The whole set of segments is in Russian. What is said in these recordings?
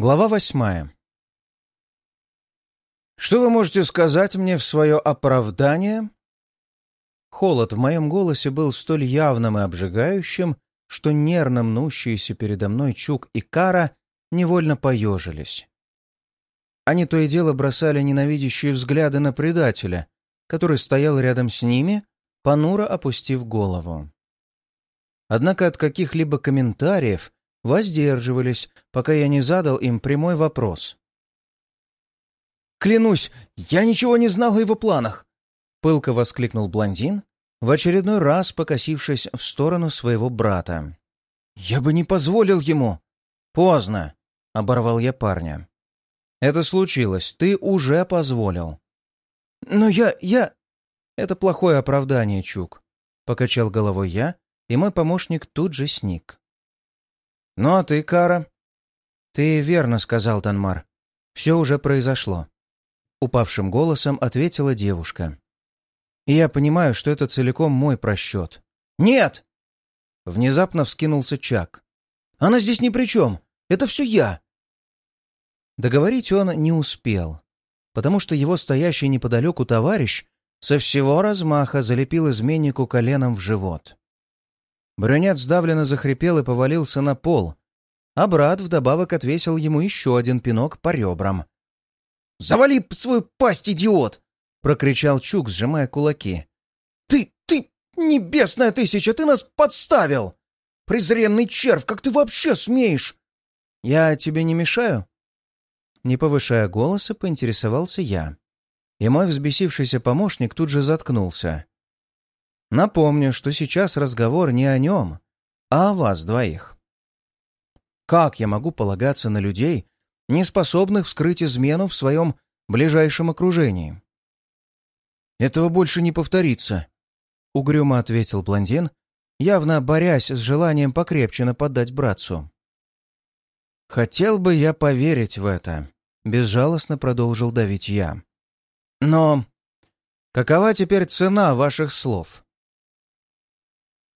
Глава восьмая. «Что вы можете сказать мне в свое оправдание?» Холод в моем голосе был столь явным и обжигающим, что нервно мнущиеся передо мной Чук и Кара невольно поежились. Они то и дело бросали ненавидящие взгляды на предателя, который стоял рядом с ними, понуро опустив голову. Однако от каких-либо комментариев воздерживались, пока я не задал им прямой вопрос. «Клянусь, я ничего не знал о его планах!» — пылко воскликнул блондин, в очередной раз покосившись в сторону своего брата. «Я бы не позволил ему!» «Поздно!» — оборвал я парня. «Это случилось, ты уже позволил». «Но я... я...» «Это плохое оправдание, Чук», — покачал головой я, и мой помощник тут же сник. «Ну а ты, Кара?» «Ты верно сказал, Танмар. Все уже произошло», — упавшим голосом ответила девушка. «И я понимаю, что это целиком мой просчет». «Нет!» Внезапно вскинулся Чак. «Она здесь ни при чем! Это все я!» Договорить он не успел, потому что его стоящий неподалеку товарищ со всего размаха залепил изменнику коленом в живот. Брюнет сдавленно захрипел и повалился на пол, а брат вдобавок отвесил ему еще один пинок по ребрам. «Завали свою пасть, идиот!» — прокричал Чук, сжимая кулаки. «Ты, ты, небесная тысяча, ты нас подставил! Презренный червь, как ты вообще смеешь?» «Я тебе не мешаю?» Не повышая голоса, поинтересовался я. И мой взбесившийся помощник тут же заткнулся. Напомню, что сейчас разговор не о нем, а о вас двоих. Как я могу полагаться на людей, не способных вскрыть измену в своем ближайшем окружении? «Этого больше не повторится», — угрюмо ответил блондин, явно борясь с желанием покрепче нападать братцу. «Хотел бы я поверить в это», — безжалостно продолжил давить я. «Но какова теперь цена ваших слов?»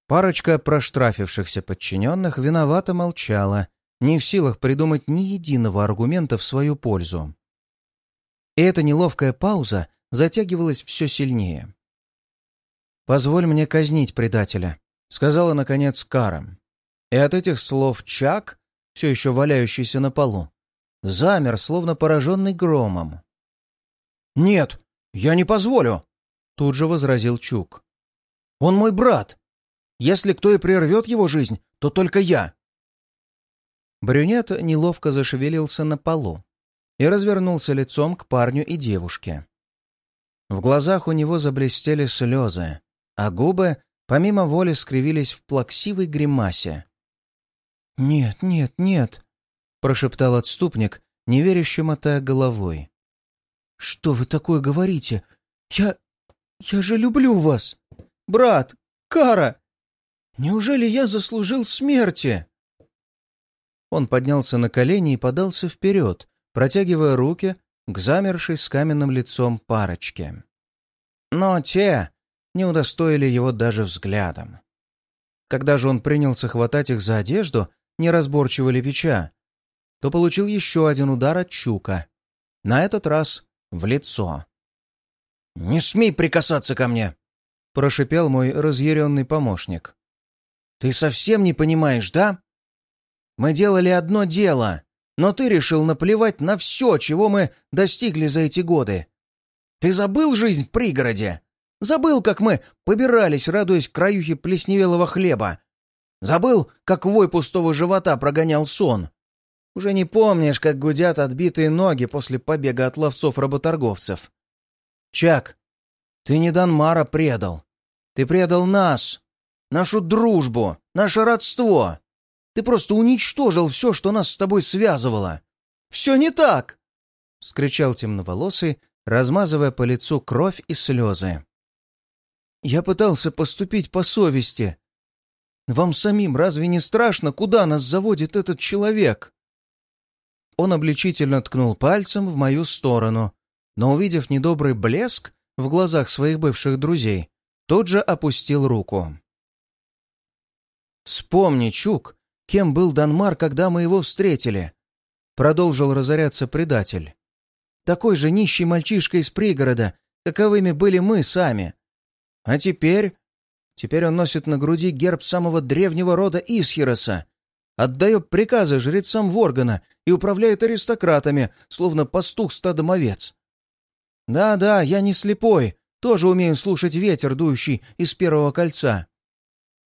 Парочка проштрафившихся подчиненных виновато молчала, не в силах придумать ни единого аргумента в свою пользу. И эта неловкая пауза затягивалась все сильнее. «Позволь мне казнить предателя», — сказала, наконец, Кара. И от этих слов Чак, все еще валяющийся на полу, замер, словно пораженный громом. «Нет, я не позволю!» — тут же возразил Чук. «Он мой брат! Если кто и прервет его жизнь, то только я!» Брюнет неловко зашевелился на полу и развернулся лицом к парню и девушке. В глазах у него заблестели слезы, а губы помимо воли скривились в плаксивой гримасе. «Нет, нет, нет!» — прошептал отступник, неверяще мотая головой. «Что вы такое говорите? Я... я же люблю вас! Брат! Кара! Неужели я заслужил смерти?» Он поднялся на колени и подался вперед, протягивая руки к замершей с каменным лицом парочке. Но те не удостоили его даже взглядом. Когда же он принялся хватать их за одежду, неразборчиво лепеча, то получил еще один удар от Чука. На этот раз в лицо. «Не смей прикасаться ко мне!» — прошипел мой разъяренный помощник. «Ты совсем не понимаешь, да? Мы делали одно дело, но ты решил наплевать на все, чего мы достигли за эти годы. Ты забыл жизнь в пригороде? Забыл, как мы побирались, радуясь краюхе плесневелого хлеба? Забыл, как вой пустого живота прогонял сон? Уже не помнишь, как гудят отбитые ноги после побега от ловцов-работорговцев? Чак, ты не Данмара предал. Ты предал нас, нашу дружбу, наше родство. Ты просто уничтожил все, что нас с тобой связывало. Все не так!» — вскричал темноволосый, размазывая по лицу кровь и слезы. «Я пытался поступить по совести. Вам самим разве не страшно, куда нас заводит этот человек?» Он обличительно ткнул пальцем в мою сторону, но, увидев недобрый блеск в глазах своих бывших друзей, тут же опустил руку. Вспомни, Чук, кем был Данмар, когда мы его встретили. — продолжил разоряться предатель. «Такой же нищий мальчишка из пригорода, каковыми были мы сами. А теперь... Теперь он носит на груди герб самого древнего рода Исхироса, отдает приказы жрецам Воргана и управляет аристократами, словно пастух стадом овец. Да-да, я не слепой, тоже умею слушать ветер, дующий из первого кольца.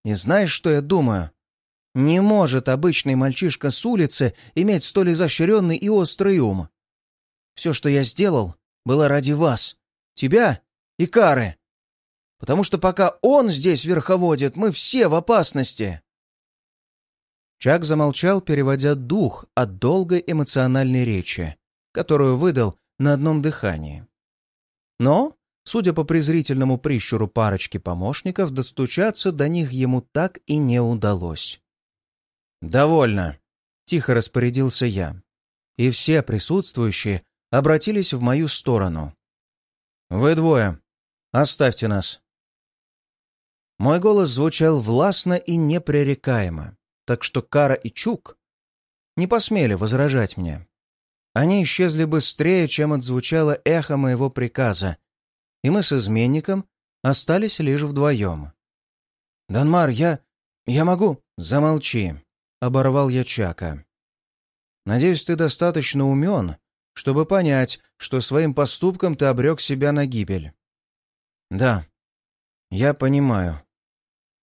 И знаешь, что я думаю? Не может обычный мальчишка с улицы иметь столь изощренный и острый ум. Все, что я сделал, было ради вас, тебя и Кары. Потому что пока он здесь верховодит, мы все в опасности. Чак замолчал, переводя дух от долгой эмоциональной речи, которую выдал на одном дыхании. Но, судя по презрительному прищуру парочки помощников, достучаться до них ему так и не удалось. «Довольно», — тихо распорядился я. И все присутствующие обратились в мою сторону. «Вы двое. Оставьте нас». Мой голос звучал властно и непререкаемо так что Кара и Чук не посмели возражать мне. Они исчезли быстрее, чем отзвучало эхо моего приказа, и мы с изменником остались лишь вдвоем. «Данмар, я... я могу...» «Замолчи», — оборвал я Чака. «Надеюсь, ты достаточно умен, чтобы понять, что своим поступком ты обрек себя на гибель». «Да, я понимаю»,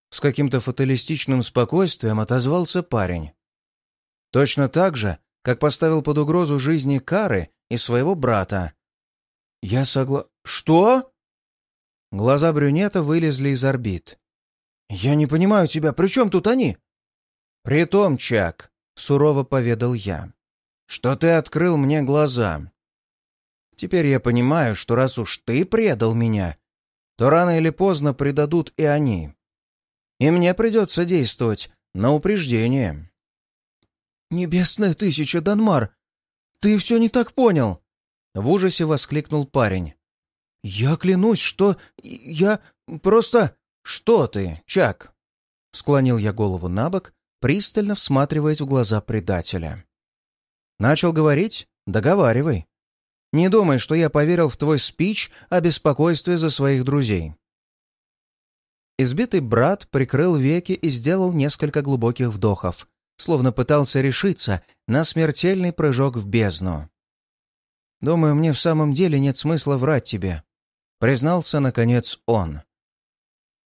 с каким-то фаталистичным спокойствием отозвался парень. Точно так же, как поставил под угрозу жизни Кары и своего брата. «Я согла...» «Что?» Глаза брюнета вылезли из орбит. «Я не понимаю тебя. При чем тут они?» «Притом, Чак», — сурово поведал я, — «что ты открыл мне глаза. Теперь я понимаю, что раз уж ты предал меня, то рано или поздно предадут и они и мне придется действовать на упреждение. «Небесная тысяча, Данмар! Ты все не так понял!» В ужасе воскликнул парень. «Я клянусь, что... я... просто...» «Что ты, Чак?» Склонил я голову на бок, пристально всматриваясь в глаза предателя. «Начал говорить? Договаривай. Не думай, что я поверил в твой спич о беспокойстве за своих друзей. Избитый брат прикрыл веки и сделал несколько глубоких вдохов, словно пытался решиться на смертельный прыжок в бездну. «Думаю, мне в самом деле нет смысла врать тебе», — признался, наконец, он.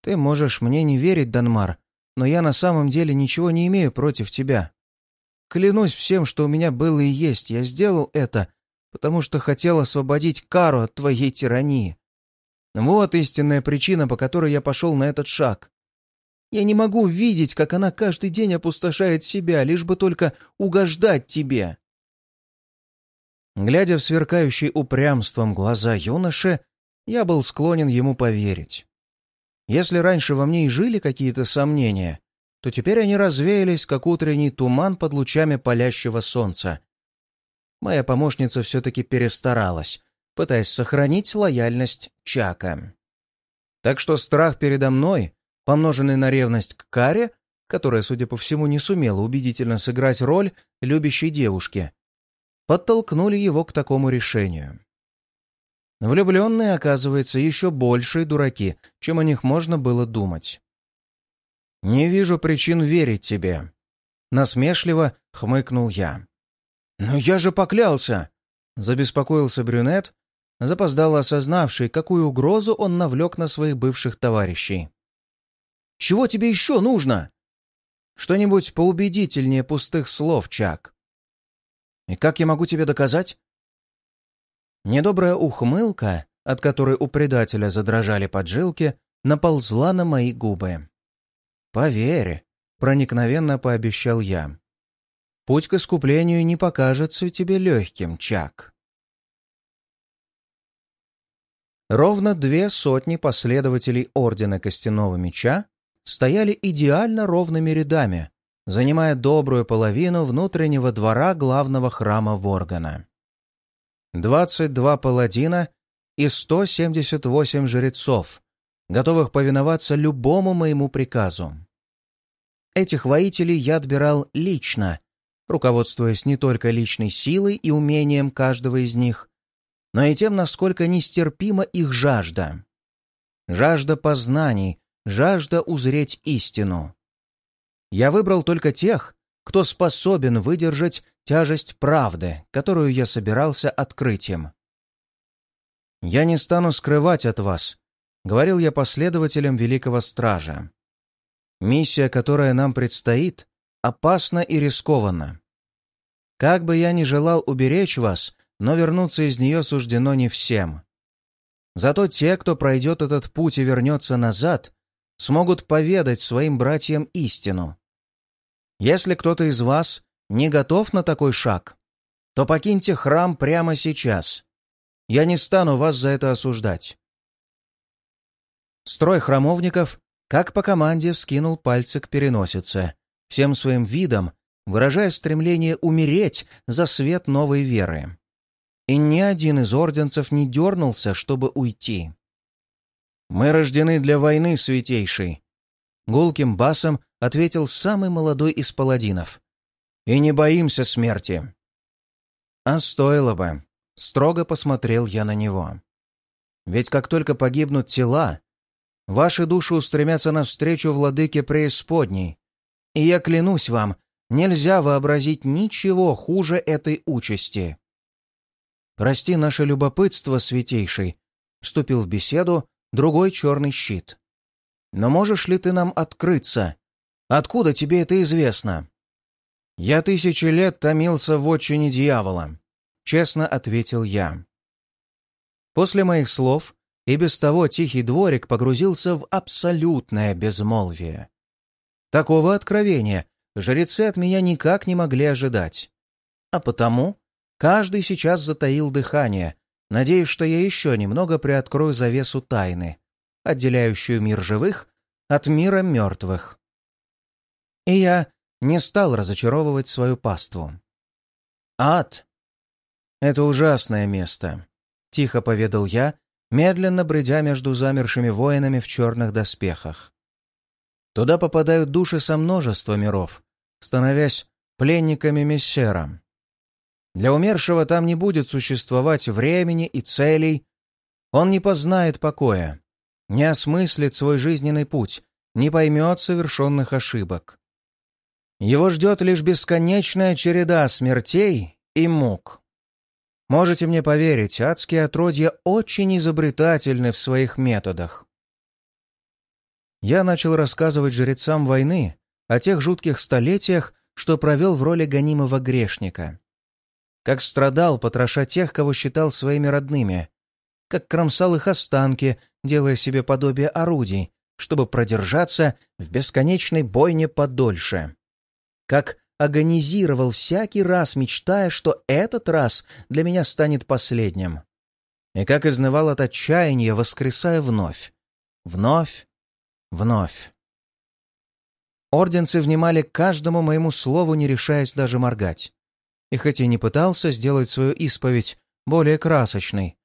«Ты можешь мне не верить, Данмар, но я на самом деле ничего не имею против тебя. Клянусь всем, что у меня было и есть, я сделал это, потому что хотел освободить Кару от твоей тирании. Вот истинная причина, по которой я пошел на этот шаг. Я не могу видеть, как она каждый день опустошает себя, лишь бы только угождать тебе. Глядя в сверкающие упрямством глаза юноши, я был склонен ему поверить. Если раньше во мне и жили какие-то сомнения, то теперь они развеялись, как утренний туман под лучами палящего солнца. Моя помощница все-таки перестаралась, пытаясь сохранить лояльность Чака. Так что страх передо мной, помноженный на ревность к Каре, которая, судя по всему, не сумела убедительно сыграть роль любящей девушки, подтолкнули его к такому решению. Влюбленные, оказывается, еще большие дураки, чем о них можно было думать. «Не вижу причин верить тебе», — насмешливо хмыкнул я. «Но я же поклялся!» — забеспокоился брюнет, запоздало осознавший, какую угрозу он навлек на своих бывших товарищей. «Чего тебе еще нужно?» «Что-нибудь поубедительнее пустых слов, Чак». «И как я могу тебе доказать?» Недобрая ухмылка, от которой у предателя задрожали поджилки, наползла на мои губы. «Поверь», — проникновенно пообещал я. «Путь к искуплению не покажется тебе легким, Чак». Ровно две сотни последователей Ордена Костяного Меча стояли идеально ровными рядами, занимая добрую половину внутреннего двора главного храма Воргана. 22 паладина и 178 жрецов, готовых повиноваться любому моему приказу. Этих воителей я отбирал лично, руководствуясь не только личной силой и умением каждого из них, но и тем, насколько нестерпима их жажда. Жажда познаний, жажда узреть истину. Я выбрал только тех, кто способен выдержать тяжесть правды, которую я собирался открыть им. «Я не стану скрывать от вас», — говорил я последователям Великого Стража. «Миссия, которая нам предстоит, опасна и рискованна. Как бы я ни желал уберечь вас, но вернуться из нее суждено не всем. Зато те, кто пройдет этот путь и вернется назад, смогут поведать своим братьям истину. Если кто-то из вас не готов на такой шаг, то покиньте храм прямо сейчас. Я не стану вас за это осуждать. Строй храмовников, как по команде, вскинул пальцы к переносице, всем своим видом выражая стремление умереть за свет новой веры. И ни один из орденцев не дернулся, чтобы уйти. «Мы рождены для войны, святейший!» Гулким басом ответил самый молодой из паладинов. «И не боимся смерти!» «А стоило бы!» — строго посмотрел я на него. «Ведь как только погибнут тела, ваши души устремятся навстречу владыке преисподней, и я клянусь вам, нельзя вообразить ничего хуже этой участи. «Прости наше любопытство, святейший», — вступил в беседу другой черный щит. «Но можешь ли ты нам открыться? Откуда тебе это известно?» «Я тысячи лет томился в отчине дьявола», — честно ответил я. После моих слов и без того тихий дворик погрузился в абсолютное безмолвие. Такого откровения жрецы от меня никак не могли ожидать. А потому каждый сейчас затаил дыхание, надеясь, что я еще немного приоткрою завесу тайны, отделяющую мир живых от мира мертвых. И я не стал разочаровывать свою паству. «Ад — это ужасное место», — тихо поведал я, медленно бредя между замершими воинами в черных доспехах. Туда попадают души со множества миров, становясь пленниками Мессера. Для умершего там не будет существовать времени и целей. Он не познает покоя, не осмыслит свой жизненный путь, не поймет совершенных ошибок. Его ждет лишь бесконечная череда смертей и мук. Можете мне поверить, адские отродья очень изобретательны в своих методах. Я начал рассказывать жрецам войны о тех жутких столетиях, что провел в роли гонимого грешника. Как страдал, потроша тех, кого считал своими родными. Как кромсал их останки, делая себе подобие орудий, чтобы продержаться в бесконечной бойне подольше. Как агонизировал всякий раз, мечтая, что этот раз для меня станет последним. И как изнывал от отчаяния, воскресая вновь. Вновь, вновь. Орденцы внимали каждому моему слову, не решаясь даже моргать. И хоть и не пытался сделать свою исповедь более красочной,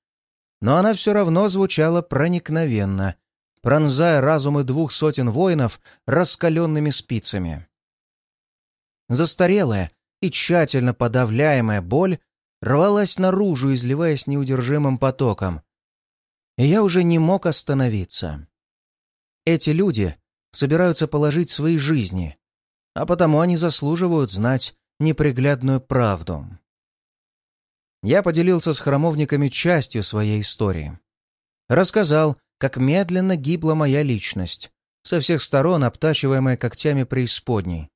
но она все равно звучала проникновенно, пронзая разумы двух сотен воинов раскаленными спицами. Застарелая и тщательно подавляемая боль рвалась наружу, изливаясь неудержимым потоком. И я уже не мог остановиться. Эти люди собираются положить свои жизни, а потому они заслуживают знать неприглядную правду. Я поделился с храмовниками частью своей истории. Рассказал, как медленно гибла моя личность, со всех сторон обтачиваемая когтями преисподней.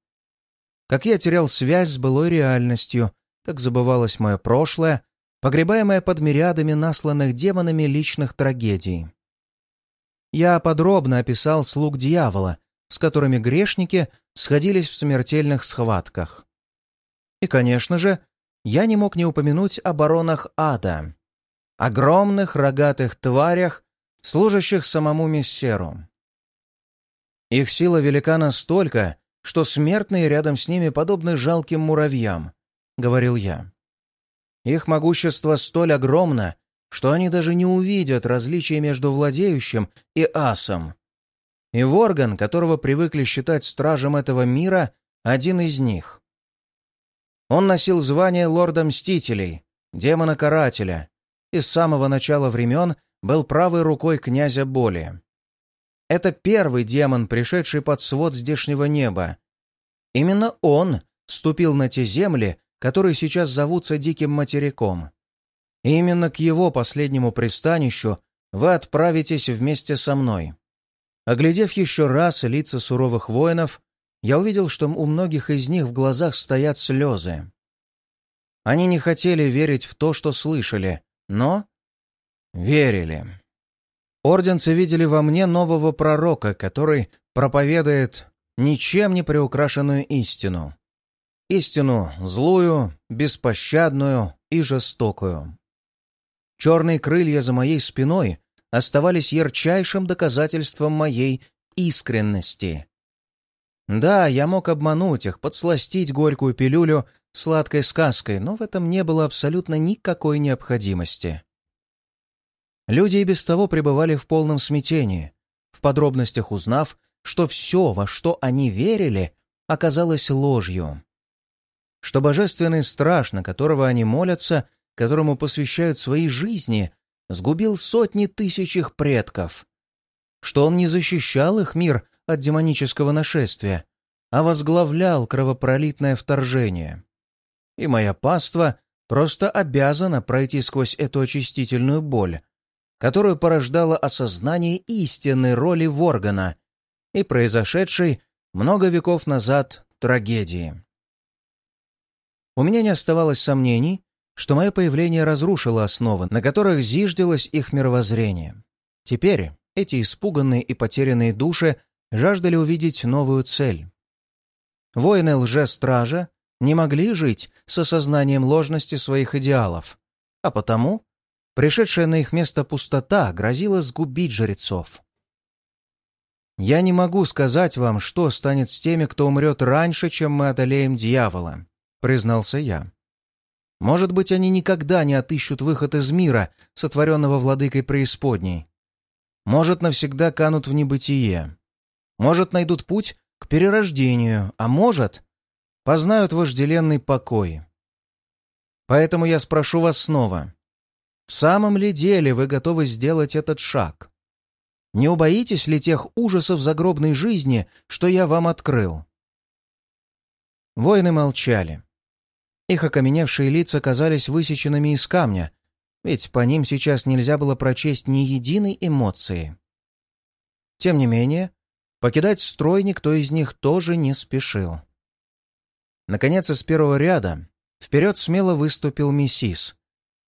Как я терял связь с былой реальностью, как забывалось мое прошлое, погребаемое под мириадами насланных демонами личных трагедий я подробно описал слуг дьявола, с которыми грешники сходились в смертельных схватках. И, конечно же, я не мог не упомянуть о баронах ада, огромных рогатых тварях, служащих самому Мессеру. Их сила велика настолько, что смертные рядом с ними подобны жалким муравьям, — говорил я. Их могущество столь огромно, что они даже не увидят различия между владеющим и асом. И Ворган, которого привыкли считать стражем этого мира, один из них. Он носил звание лорда Мстителей, демона-карателя, и с самого начала времен был правой рукой князя Боли. Это первый демон, пришедший под свод здешнего неба. Именно он ступил на те земли, которые сейчас зовутся Диким материком. И именно к его последнему пристанищу вы отправитесь вместе со мной. Оглядев еще раз лица суровых воинов, я увидел, что у многих из них в глазах стоят слезы. Они не хотели верить в то, что слышали, но верили. Орденцы видели во мне нового пророка, который проповедует ничем не приукрашенную истину. Истину злую, беспощадную и жестокую. Черные крылья за моей спиной оставались ярчайшим доказательством моей искренности. Да, я мог обмануть их, подсластить горькую пилюлю сладкой сказкой, но в этом не было абсолютно никакой необходимости. Люди и без того пребывали в полном смятении, в подробностях узнав, что все, во что они верили, оказалось ложью. Что божественный страж, на которого они молятся, которому посвящают свои жизни, сгубил сотни тысяч их предков. Что он не защищал их мир от демонического нашествия, а возглавлял кровопролитное вторжение. И моя паства просто обязана пройти сквозь эту очистительную боль, которую порождало осознание истинной роли Воргана и произошедшей много веков назад трагедии. У меня не оставалось сомнений, что мое появление разрушило основы, на которых зиждилось их мировоззрение. Теперь эти испуганные и потерянные души жаждали увидеть новую цель. Воины лже-стража не могли жить с осознанием ложности своих идеалов, а потому пришедшая на их место пустота грозила сгубить жрецов. «Я не могу сказать вам, что станет с теми, кто умрет раньше, чем мы одолеем дьявола», — признался я. «Может быть, они никогда не отыщут выход из мира, сотворенного владыкой преисподней. Может, навсегда канут в небытие. Может, найдут путь к перерождению, а может, познают вожделенный покой. Поэтому я спрошу вас снова. В самом ли деле вы готовы сделать этот шаг? Не убоитесь ли тех ужасов загробной жизни, что я вам открыл?» Воины молчали. Их окаменевшие лица казались высеченными из камня, ведь по ним сейчас нельзя было прочесть ни единой эмоции. Тем не менее, покидать строй никто из них тоже не спешил. Наконец, из первого ряда вперед смело выступил миссис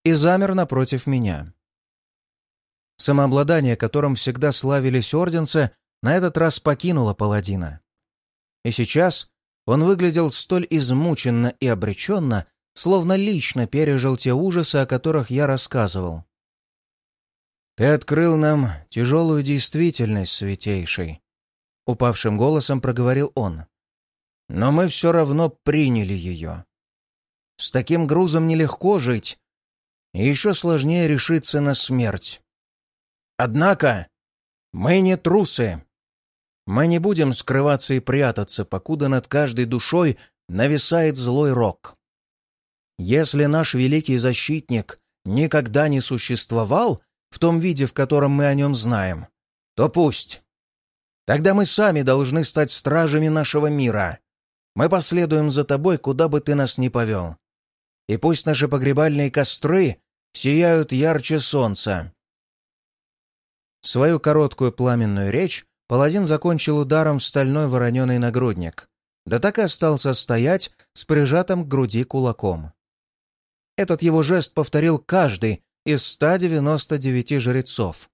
и замер напротив меня. Самообладание, которым всегда славились орденцы, на этот раз покинуло паладина. И сейчас он выглядел столь измученно и обреченно, словно лично пережил те ужасы, о которых я рассказывал. «Ты открыл нам тяжелую действительность, святейший», — упавшим голосом проговорил он. «Но мы все равно приняли ее. С таким грузом нелегко жить, и еще сложнее решиться на смерть. Однако мы не трусы. Мы не будем скрываться и прятаться, покуда над каждой душой нависает злой рок. Если наш великий защитник никогда не существовал в том виде, в котором мы о нем знаем, то пусть. Тогда мы сами должны стать стражами нашего мира. Мы последуем за тобой, куда бы ты нас ни повел. И пусть наши погребальные костры сияют ярче солнца. Свою короткую пламенную речь паладин закончил ударом в стальной вороненый нагрудник, да так и остался стоять с прижатым к груди кулаком. Этот его жест повторил каждый из 199 жрецов,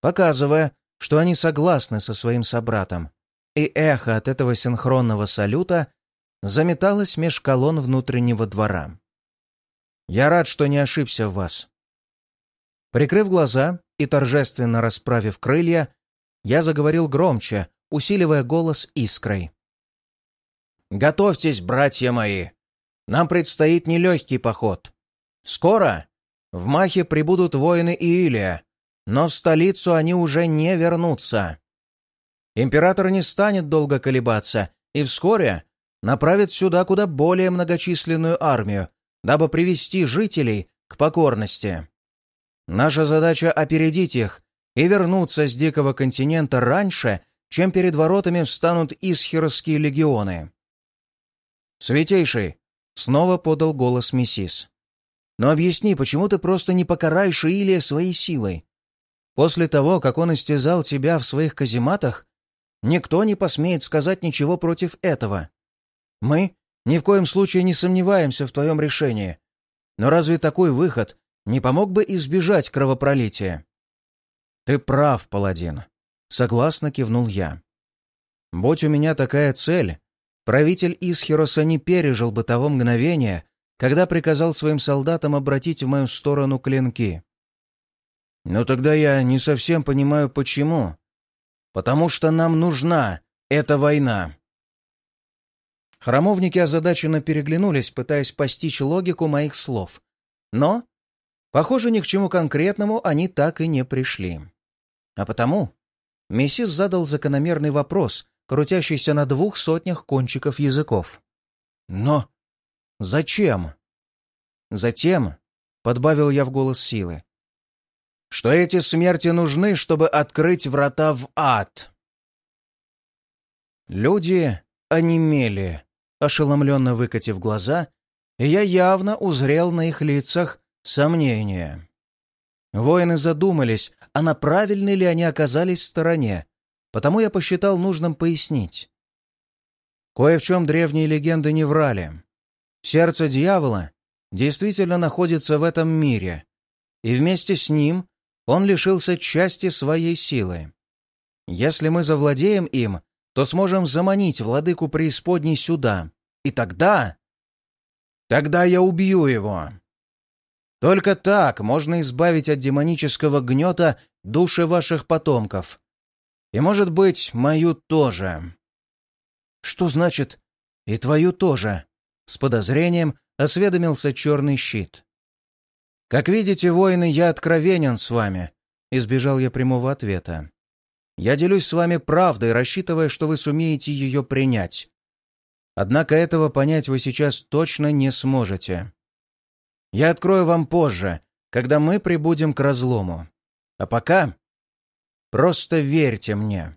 показывая, что они согласны со своим собратом, и эхо от этого синхронного салюта заметалось меж колонн внутреннего двора. «Я рад, что не ошибся в вас». Прикрыв глаза и торжественно расправив крылья, я заговорил громче, усиливая голос искрой. «Готовьтесь, братья мои! Нам предстоит нелегкий поход. Скоро в Махе прибудут воины Иилия, но в столицу они уже не вернутся. Император не станет долго колебаться, и вскоре направит сюда куда более многочисленную армию, дабы привести жителей к покорности. Наша задача — опередить их и вернуться с Дикого континента раньше, чем перед воротами встанут исхерские легионы. «Святейший!» — снова подал голос Миссис. «Но объясни, почему ты просто не покараешь Илия своей силой? После того, как он истязал тебя в своих казематах, никто не посмеет сказать ничего против этого. Мы ни в коем случае не сомневаемся в твоем решении. Но разве такой выход не помог бы избежать кровопролития?» «Ты прав, паладин», — согласно кивнул я. «Будь у меня такая цель, правитель Исхироса не пережил бы того мгновения, когда приказал своим солдатам обратить в мою сторону клинки. Но тогда я не совсем понимаю, почему. Потому что нам нужна эта война. Храмовники озадаченно переглянулись, пытаясь постичь логику моих слов. Но, похоже, ни к чему конкретному они так и не пришли. А потому Мессис задал закономерный вопрос, крутящийся на двух сотнях кончиков языков. «Но зачем?» «Затем», — подбавил я в голос силы, что эти смерти нужны, чтобы открыть врата в ад. Люди онемели, ошеломленно выкатив глаза, я явно узрел на их лицах сомнения. Воины задумались, а на правильной ли они оказались в стороне, потому я посчитал нужным пояснить. Кое в чем древние легенды не врали. Сердце дьявола действительно находится в этом мире, и вместе с ним он лишился части своей силы. Если мы завладеем им, то сможем заманить владыку преисподней сюда. И тогда... Тогда я убью его. Только так можно избавить от демонического гнета души ваших потомков. И, может быть, мою тоже. Что значит «и твою тоже»? С подозрением осведомился черный щит. «Как видите, воины, я откровенен с вами», — избежал я прямого ответа. «Я делюсь с вами правдой, рассчитывая, что вы сумеете ее принять. Однако этого понять вы сейчас точно не сможете. Я открою вам позже, когда мы прибудем к разлому. А пока просто верьте мне».